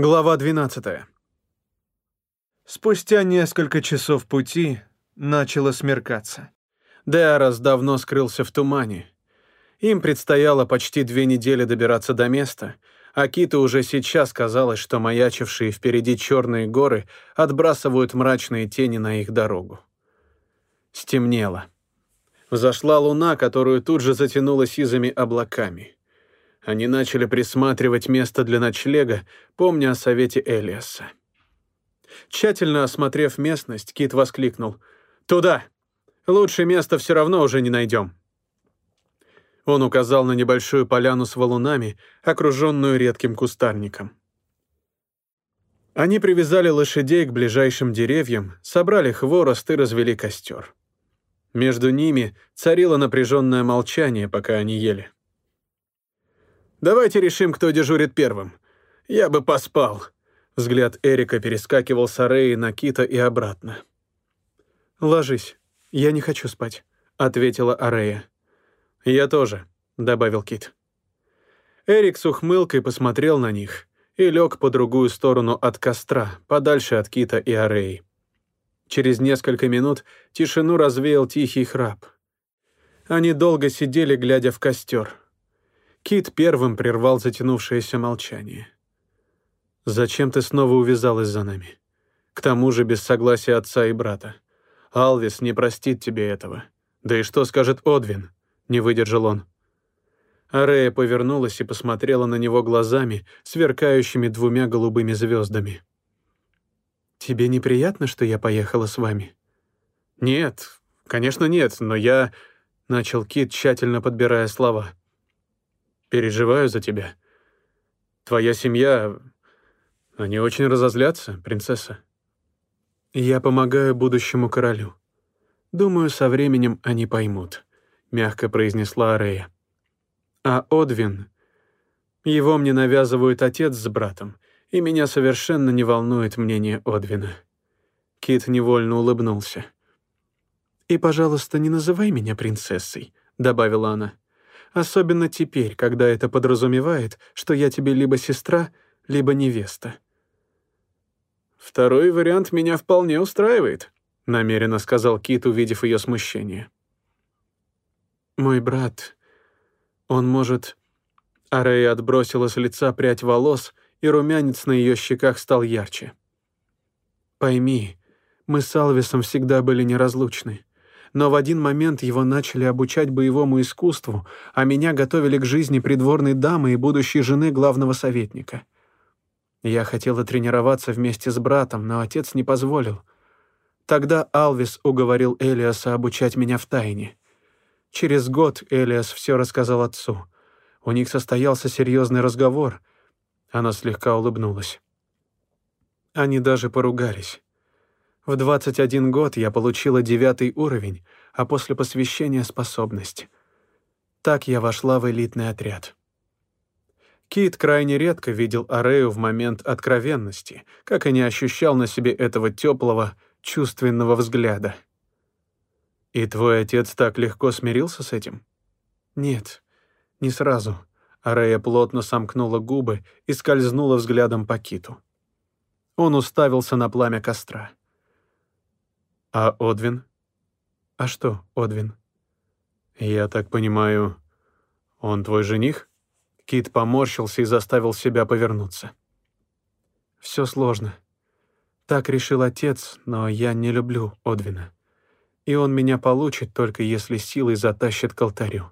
Глава 12. Спустя несколько часов пути начало смеркаться. Деарас давно скрылся в тумане. Им предстояло почти две недели добираться до места, а Киту уже сейчас казалось, что маячившие впереди черные горы отбрасывают мрачные тени на их дорогу. Стемнело. Взошла луна, которую тут же затянуло сизыми облаками. Они начали присматривать место для ночлега, помня о совете Элиаса. Тщательно осмотрев местность, Кит воскликнул. «Туда! Лучше места все равно уже не найдем!» Он указал на небольшую поляну с валунами, окруженную редким кустарником. Они привязали лошадей к ближайшим деревьям, собрали хворост и развели костер. Между ними царило напряженное молчание, пока они ели. Давайте решим, кто дежурит первым. Я бы поспал». Взгляд Эрика перескакивал с Ареи на Кита и обратно. «Ложись. Я не хочу спать», — ответила Арея. «Я тоже», — добавил Кит. Эрик с ухмылкой посмотрел на них и лег по другую сторону от костра, подальше от Кита и Ареи. Через несколько минут тишину развеял тихий храп. Они долго сидели, глядя в костер. Кит первым прервал затянувшееся молчание. «Зачем ты снова увязалась за нами? К тому же без согласия отца и брата. Алвис не простит тебе этого. Да и что скажет Одвин?» — не выдержал он. Арея повернулась и посмотрела на него глазами, сверкающими двумя голубыми звездами. «Тебе неприятно, что я поехала с вами?» «Нет, конечно нет, но я...» — начал Кит, тщательно подбирая слова. Переживаю за тебя. Твоя семья... Они очень разозлятся, принцесса. Я помогаю будущему королю. Думаю, со временем они поймут», — мягко произнесла Арея. «А Одвин... Его мне навязывают отец с братом, и меня совершенно не волнует мнение Одвина». Кит невольно улыбнулся. «И, пожалуйста, не называй меня принцессой», — добавила она особенно теперь, когда это подразумевает, что я тебе либо сестра, либо невеста. «Второй вариант меня вполне устраивает», — намеренно сказал Кит, увидев ее смущение. «Мой брат, он может...» Арея отбросила с лица прядь волос, и румянец на ее щеках стал ярче. «Пойми, мы с Алвисом всегда были неразлучны но в один момент его начали обучать боевому искусству, а меня готовили к жизни придворной дамы и будущей жены главного советника. Я хотела тренироваться вместе с братом, но отец не позволил. Тогда Алвис уговорил Элиаса обучать меня в тайне. Через год Элиас все рассказал отцу. У них состоялся серьезный разговор. Она слегка улыбнулась. Они даже поругались. В 21 год я получила девятый уровень, а после посвящения — способность. Так я вошла в элитный отряд. Кит крайне редко видел Арею в момент откровенности, как и не ощущал на себе этого теплого, чувственного взгляда. «И твой отец так легко смирился с этим?» «Нет, не сразу». Арея плотно сомкнула губы и скользнула взглядом по Киту. Он уставился на пламя костра. А Одвин? А что Одвин? Я так понимаю, он твой жених? Кит поморщился и заставил себя повернуться. Все сложно. Так решил отец, но я не люблю Одвина. И он меня получит, только если силой затащит к алтарю.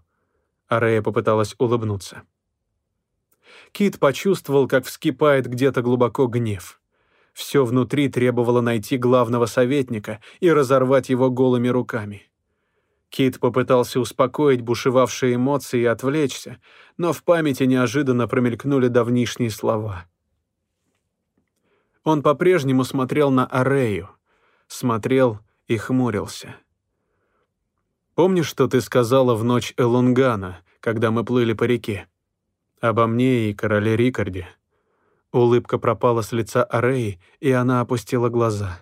Арея попыталась улыбнуться. Кит почувствовал, как вскипает где-то глубоко гнев. Все внутри требовало найти главного советника и разорвать его голыми руками. Кит попытался успокоить бушевавшие эмоции и отвлечься, но в памяти неожиданно промелькнули давнишние слова. Он по-прежнему смотрел на Арею, смотрел и хмурился. «Помнишь, что ты сказала в ночь Элунгана, когда мы плыли по реке? Обо мне и короле Рикарде?» Улыбка пропала с лица Ареи, и она опустила глаза.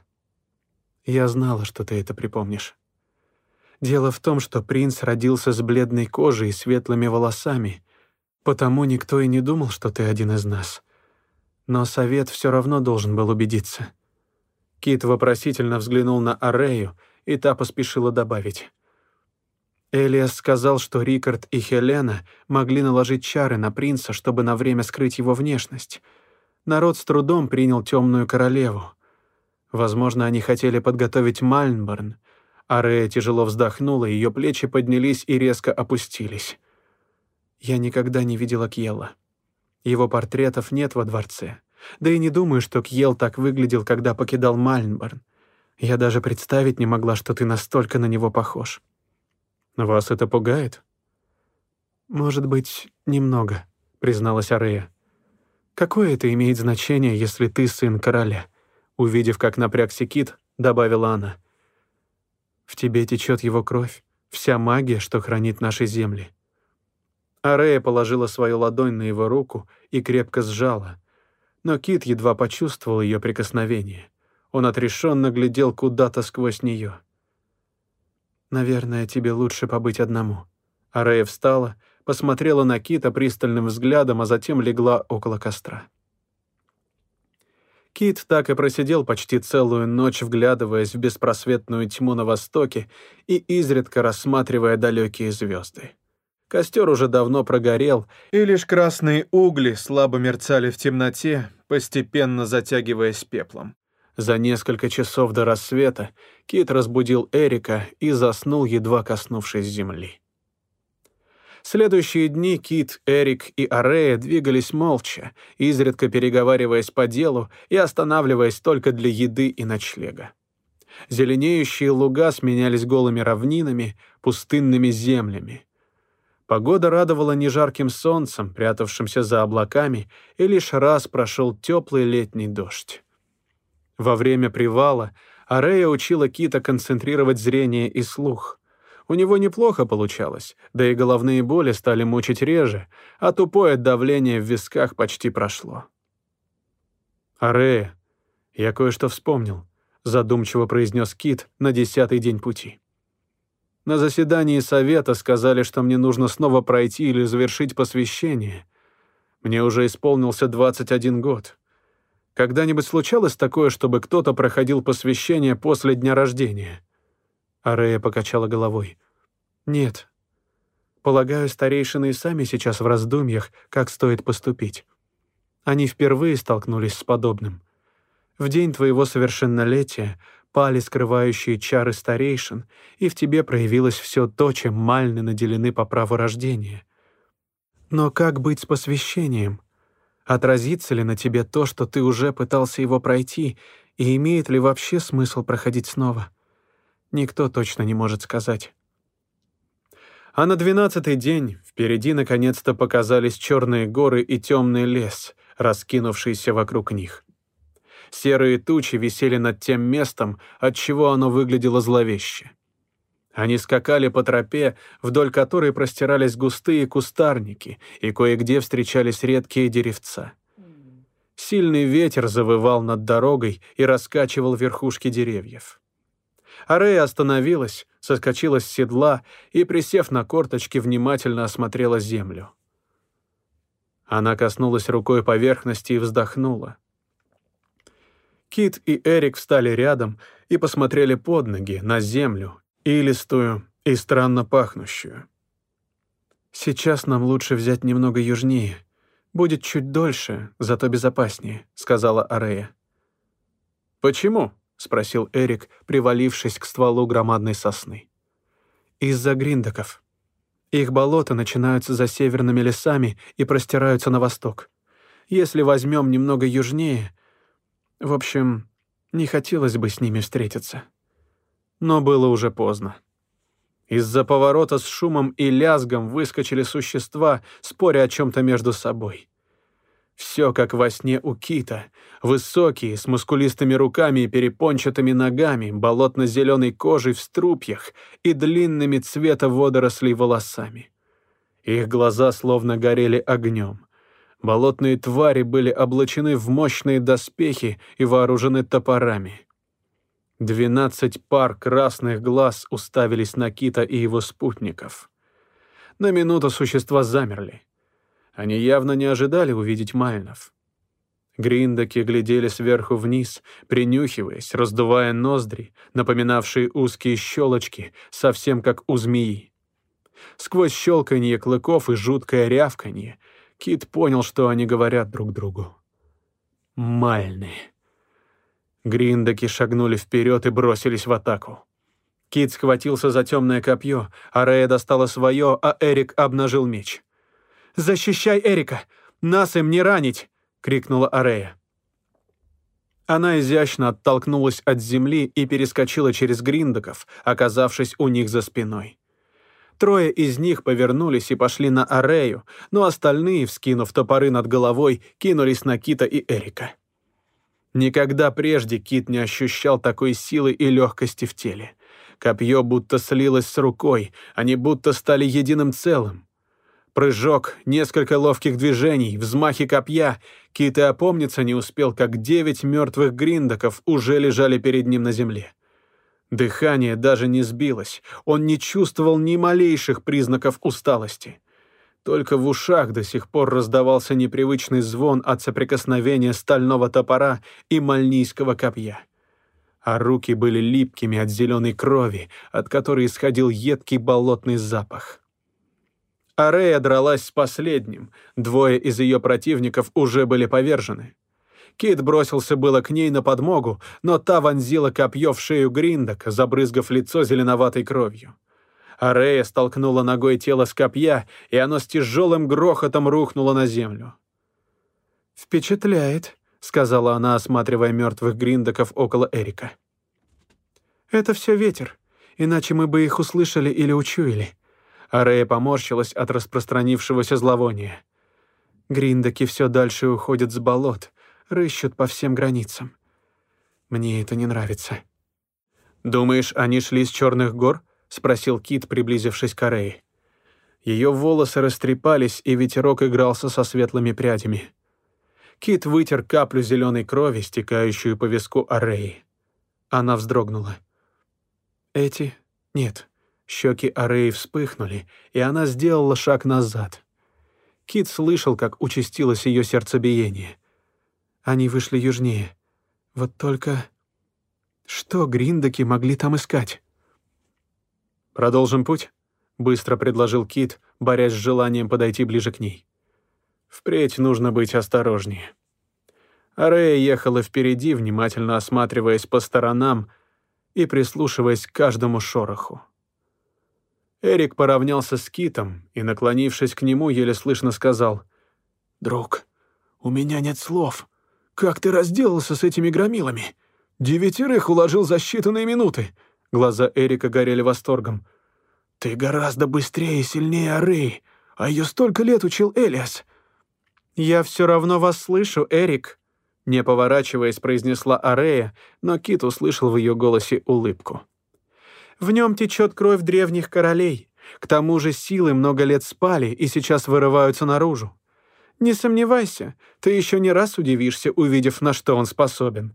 «Я знала, что ты это припомнишь. Дело в том, что принц родился с бледной кожей и светлыми волосами, потому никто и не думал, что ты один из нас. Но совет все равно должен был убедиться. Кит вопросительно взглянул на Арею, и та поспешила добавить. Элиас сказал, что Рикард и Хелена могли наложить чары на принца, чтобы на время скрыть его внешность. Народ с трудом принял темную королеву. Возможно, они хотели подготовить Мальнборн. Арея тяжело вздохнула, ее плечи поднялись и резко опустились. Я никогда не видела Кьелла. Его портретов нет во дворце. Да и не думаю, что Кьел так выглядел, когда покидал Мальнборн. Я даже представить не могла, что ты настолько на него похож. «Вас это пугает?» «Может быть, немного», — призналась Арея. «Какое это имеет значение, если ты сын короля?» Увидев, как напрягся кит, добавила она. «В тебе течет его кровь, вся магия, что хранит наши земли». Арея положила свою ладонь на его руку и крепко сжала. Но Кит едва почувствовал ее прикосновение. Он отрешенно глядел куда-то сквозь нее. «Наверное, тебе лучше побыть одному». Арея встала, посмотрела на Кита пристальным взглядом, а затем легла около костра. Кит так и просидел почти целую ночь, вглядываясь в беспросветную тьму на востоке и изредка рассматривая далекие звезды. Костер уже давно прогорел, и лишь красные угли слабо мерцали в темноте, постепенно затягиваясь пеплом. За несколько часов до рассвета Кит разбудил Эрика и заснул, едва коснувшись земли. Следующие дни Кит, Эрик и Арея двигались молча, изредка переговариваясь по делу и останавливаясь только для еды и ночлега. Зеленеющие луга сменялись голыми равнинами, пустынными землями. Погода радовала не жарким солнцем, прятавшимся за облаками, и лишь раз прошел теплый летний дождь. Во время привала Арея учила Кита концентрировать зрение и слух. У него неплохо получалось, да и головные боли стали мучить реже, а тупое давление в висках почти прошло. «Арея, я кое-что вспомнил», — задумчиво произнес Кит на десятый день пути. На заседании совета сказали, что мне нужно снова пройти или завершить посвящение. Мне уже исполнился 21 год. Когда-нибудь случалось такое, чтобы кто-то проходил посвящение после дня рождения?» Арея покачала головой. «Нет. Полагаю, старейшины и сами сейчас в раздумьях, как стоит поступить. Они впервые столкнулись с подобным. В день твоего совершеннолетия пали скрывающие чары старейшин, и в тебе проявилось все то, чем мальны наделены по праву рождения. Но как быть с посвящением? Отразится ли на тебе то, что ты уже пытался его пройти, и имеет ли вообще смысл проходить снова? Никто точно не может сказать. А на двенадцатый день впереди наконец-то показались черные горы и темный лес, раскинувшийся вокруг них. Серые тучи висели над тем местом, от чего оно выглядело зловеще. Они скакали по тропе, вдоль которой простирались густые кустарники, и кое-где встречались редкие деревца. Сильный ветер завывал над дорогой и раскачивал верхушки деревьев. Арея остановилась, соскочила с седла и, присев на корточки, внимательно осмотрела землю. Она коснулась рукой поверхности и вздохнула. Кит и Эрик встали рядом и посмотрели под ноги, на землю, илистую и странно пахнущую. «Сейчас нам лучше взять немного южнее. Будет чуть дольше, зато безопаснее», — сказала Арея. «Почему?» — спросил Эрик, привалившись к стволу громадной сосны. «Из-за гриндаков. Их болота начинаются за северными лесами и простираются на восток. Если возьмем немного южнее... В общем, не хотелось бы с ними встретиться» но было уже поздно. Из-за поворота с шумом и лязгом выскочили существа, споря о чем-то между собой. Все как во сне у кита. Высокие, с мускулистыми руками и перепончатыми ногами, болотно-зеленой кожей в струпьях и длинными цвета водорослей волосами. Их глаза словно горели огнем. Болотные твари были облачены в мощные доспехи и вооружены топорами. Двенадцать пар красных глаз уставились на Кита и его спутников. На минуту существа замерли. Они явно не ожидали увидеть Мальнов. Гриндаки глядели сверху вниз, принюхиваясь, раздувая ноздри, напоминавшие узкие щелочки, совсем как у змеи. Сквозь щелканье клыков и жуткое рявканье Кит понял, что они говорят друг другу. «Мальны». Гриндаки шагнули вперед и бросились в атаку. Кит схватился за темное копье, а Рея достала свое, а Эрик обнажил меч. «Защищай Эрика! Нас им не ранить!» — крикнула Арея. Она изящно оттолкнулась от земли и перескочила через гриндаков, оказавшись у них за спиной. Трое из них повернулись и пошли на Арею, но остальные, вскинув топоры над головой, кинулись на Кита и Эрика. Никогда прежде Кит не ощущал такой силы и легкости в теле. Копье будто слилось с рукой, они будто стали единым целым. Прыжок, несколько ловких движений, взмахи копья. Кит и опомниться не успел, как девять мертвых гриндаков уже лежали перед ним на земле. Дыхание даже не сбилось, он не чувствовал ни малейших признаков усталости. Только в ушах до сих пор раздавался непривычный звон от соприкосновения стального топора и мальнийского копья. А руки были липкими от зеленой крови, от которой исходил едкий болотный запах. Арея дралась с последним, двое из ее противников уже были повержены. Кит бросился было к ней на подмогу, но та вонзила копье в шею Гриндок, забрызгав лицо зеленоватой кровью. Арея столкнула ногой тело с копья, и оно с тяжелым грохотом рухнуло на землю. «Впечатляет», — сказала она, осматривая мертвых гриндоков около Эрика. «Это все ветер, иначе мы бы их услышали или учуяли». Арея поморщилась от распространившегося зловония. Гриндоки все дальше уходят с болот, рыщут по всем границам. Мне это не нравится. «Думаешь, они шли с черных гор?» — спросил Кит, приблизившись к Арее. Ее волосы растрепались, и ветерок игрался со светлыми прядями. Кит вытер каплю зеленой крови, стекающую по виску Ареи. Она вздрогнула. «Эти? Нет». Щеки Ареи вспыхнули, и она сделала шаг назад. Кит слышал, как участилось ее сердцебиение. Они вышли южнее. Вот только... Что гриндаки могли там искать? «Продолжим путь?» — быстро предложил Кит, борясь с желанием подойти ближе к ней. «Впредь нужно быть осторожнее». Арея ехала впереди, внимательно осматриваясь по сторонам и прислушиваясь к каждому шороху. Эрик поравнялся с Китом и, наклонившись к нему, еле слышно сказал, «Друг, у меня нет слов. Как ты разделался с этими громилами? Девятерых уложил за считанные минуты. Глаза Эрика горели восторгом. «Ты гораздо быстрее и сильнее Арей, а ее столько лет учил Элиас». «Я все равно вас слышу, Эрик», — не поворачиваясь, произнесла Арея, но Кит услышал в ее голосе улыбку. «В нем течет кровь древних королей. К тому же силы много лет спали и сейчас вырываются наружу. Не сомневайся, ты еще не раз удивишься, увидев, на что он способен».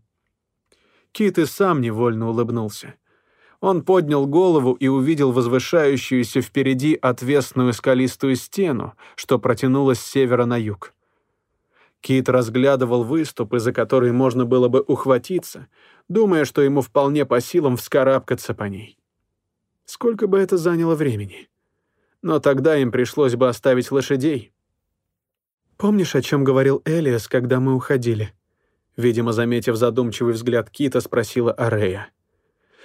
Кит и сам невольно улыбнулся. Он поднял голову и увидел возвышающуюся впереди отвесную скалистую стену, что протянулась с севера на юг. Кит разглядывал выступы, за которые можно было бы ухватиться, думая, что ему вполне по силам вскарабкаться по ней. Сколько бы это заняло времени? Но тогда им пришлось бы оставить лошадей. «Помнишь, о чем говорил Элиас, когда мы уходили?» Видимо, заметив задумчивый взгляд Кита, спросила Арея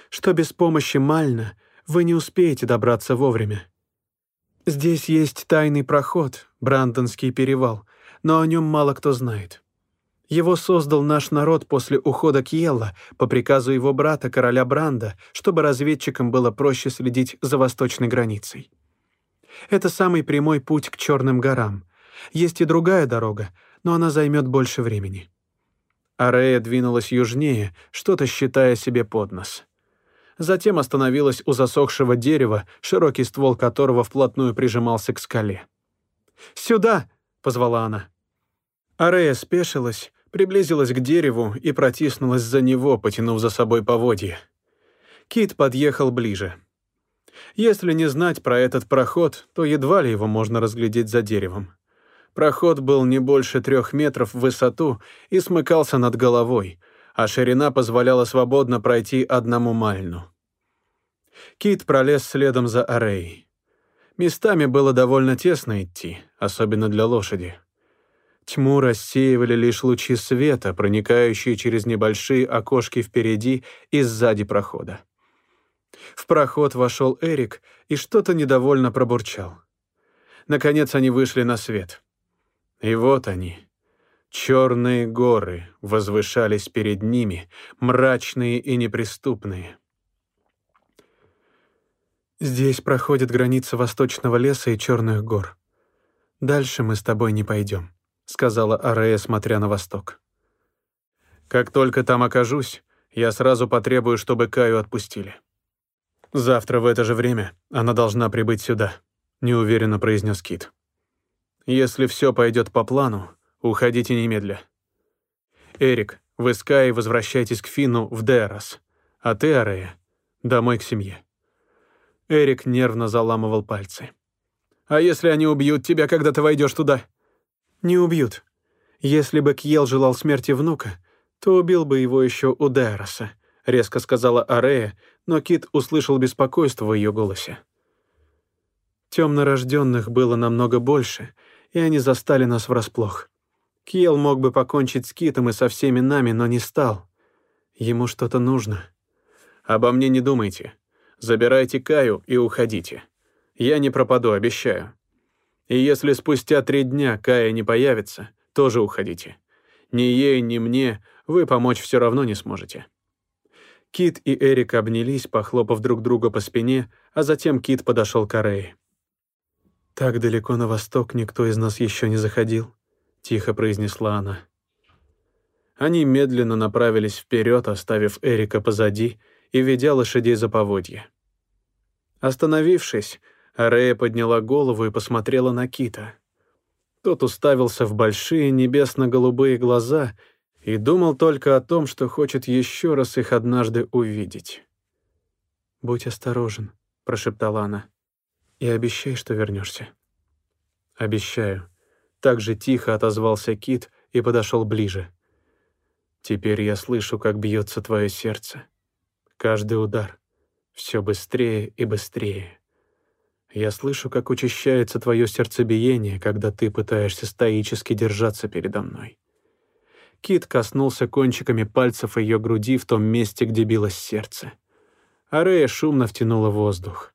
что без помощи Мальна вы не успеете добраться вовремя. Здесь есть тайный проход, Брандонский перевал, но о нем мало кто знает. Его создал наш народ после ухода Кьелла по приказу его брата, короля Бранда, чтобы разведчикам было проще следить за восточной границей. Это самый прямой путь к Черным горам. Есть и другая дорога, но она займет больше времени. Арея двинулась южнее, что-то считая себе под нос затем остановилась у засохшего дерева, широкий ствол которого вплотную прижимался к скале. «Сюда!» — позвала она. Арея спешилась, приблизилась к дереву и протиснулась за него, потянув за собой поводья. Кит подъехал ближе. Если не знать про этот проход, то едва ли его можно разглядеть за деревом. Проход был не больше трех метров в высоту и смыкался над головой, а ширина позволяла свободно пройти одному мальну. Кит пролез следом за Арей. Местами было довольно тесно идти, особенно для лошади. Тьму рассеивали лишь лучи света, проникающие через небольшие окошки впереди и сзади прохода. В проход вошел Эрик и что-то недовольно пробурчал. Наконец они вышли на свет. И вот они. Черные горы возвышались перед ними, мрачные и неприступные. Здесь проходит граница восточного леса и черных гор. Дальше мы с тобой не пойдем, сказала Арея, смотря на восток. Как только там окажусь, я сразу потребую, чтобы Каю отпустили. Завтра в это же время она должна прибыть сюда, неуверенно произнес Кит. Если все пойдет по плану, уходите немедля. Эрик, вы с Кай возвращайтесь к Фину в Дерос, а ты, Арея, домой к семье. Эрик нервно заламывал пальцы. «А если они убьют тебя, когда ты войдешь туда?» «Не убьют. Если бы Кьел желал смерти внука, то убил бы его еще у Дайроса», — резко сказала Арея, но Кит услышал беспокойство в ее голосе. Темнорожденных было намного больше, и они застали нас врасплох. Кьел мог бы покончить с Китом и со всеми нами, но не стал. Ему что-то нужно. «Обо мне не думайте», Забирайте Каю и уходите. Я не пропаду, обещаю. И если спустя три дня Кая не появится, тоже уходите. Ни ей, ни мне вы помочь все равно не сможете». Кит и Эрик обнялись, похлопав друг друга по спине, а затем Кит подошел к Арее. «Так далеко на восток никто из нас еще не заходил», — тихо произнесла она. Они медленно направились вперед, оставив Эрика позади, и ведя лошадей за поводья. Остановившись, Арея подняла голову и посмотрела на Кита. Тот уставился в большие небесно-голубые глаза и думал только о том, что хочет еще раз их однажды увидеть. «Будь осторожен», — прошептала она, — «и обещай, что вернешься». «Обещаю». Так же тихо отозвался Кит и подошел ближе. «Теперь я слышу, как бьется твое сердце. Каждый удар. Все быстрее и быстрее. Я слышу, как учащается твое сердцебиение, когда ты пытаешься стоически держаться передо мной. Кит коснулся кончиками пальцев ее груди в том месте, где билось сердце. Арея шумно втянула воздух.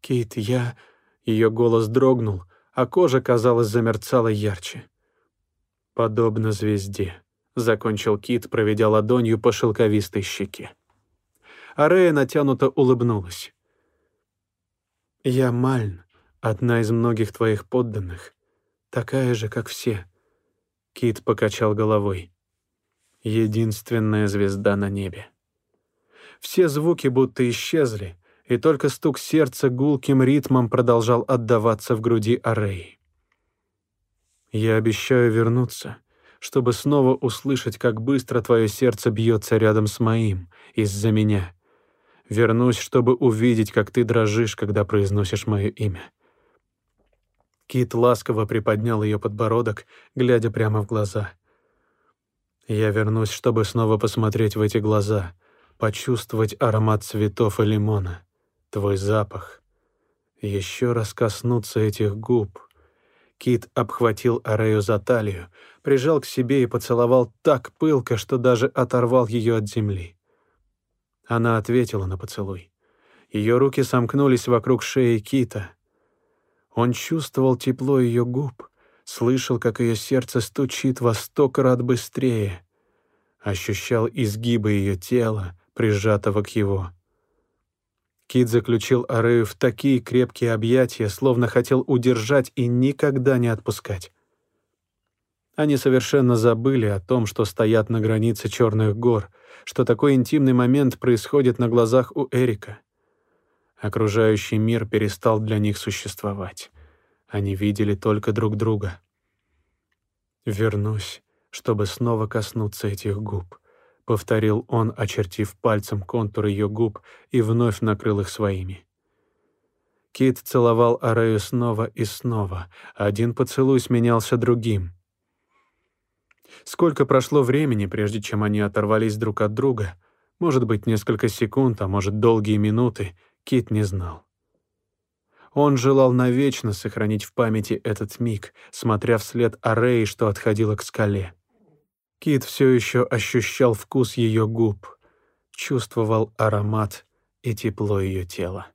«Кит, я...» Ее голос дрогнул, а кожа, казалось, замерцала ярче. «Подобно звезде», — закончил Кит, проведя ладонью по шелковистой щеке. Арея натянуто улыбнулась. «Я Мальн, одна из многих твоих подданных, такая же, как все». Кит покачал головой. «Единственная звезда на небе». Все звуки будто исчезли, и только стук сердца гулким ритмом продолжал отдаваться в груди Ареи. «Я обещаю вернуться», чтобы снова услышать, как быстро твое сердце бьется рядом с моим, из-за меня, Вернусь, чтобы увидеть, как ты дрожишь, когда произносишь мое имя». Кит ласково приподнял ее подбородок, глядя прямо в глаза. «Я вернусь, чтобы снова посмотреть в эти глаза, почувствовать аромат цветов и лимона, твой запах, еще раз коснуться этих губ». Кит обхватил Арею за талию, прижал к себе и поцеловал так пылко, что даже оторвал ее от земли. Она ответила на поцелуй. Ее руки сомкнулись вокруг шеи Кита. Он чувствовал тепло ее губ, слышал, как ее сердце стучит во сто крат быстрее, ощущал изгибы ее тела, прижатого к его. Кит заключил Арею в такие крепкие объятия, словно хотел удержать и никогда не отпускать. Они совершенно забыли о том, что стоят на границе Черных гор — что такой интимный момент происходит на глазах у Эрика. Окружающий мир перестал для них существовать. Они видели только друг друга. «Вернусь, чтобы снова коснуться этих губ», — повторил он, очертив пальцем контур ее губ и вновь накрыл их своими. Кит целовал Арею снова и снова. Один поцелуй сменялся другим. Сколько прошло времени, прежде чем они оторвались друг от друга? Может быть, несколько секунд, а может, долгие минуты, Кит не знал. Он желал навечно сохранить в памяти этот миг, смотря вслед Ареи, что отходила к скале. Кит все еще ощущал вкус ее губ, чувствовал аромат и тепло ее тела.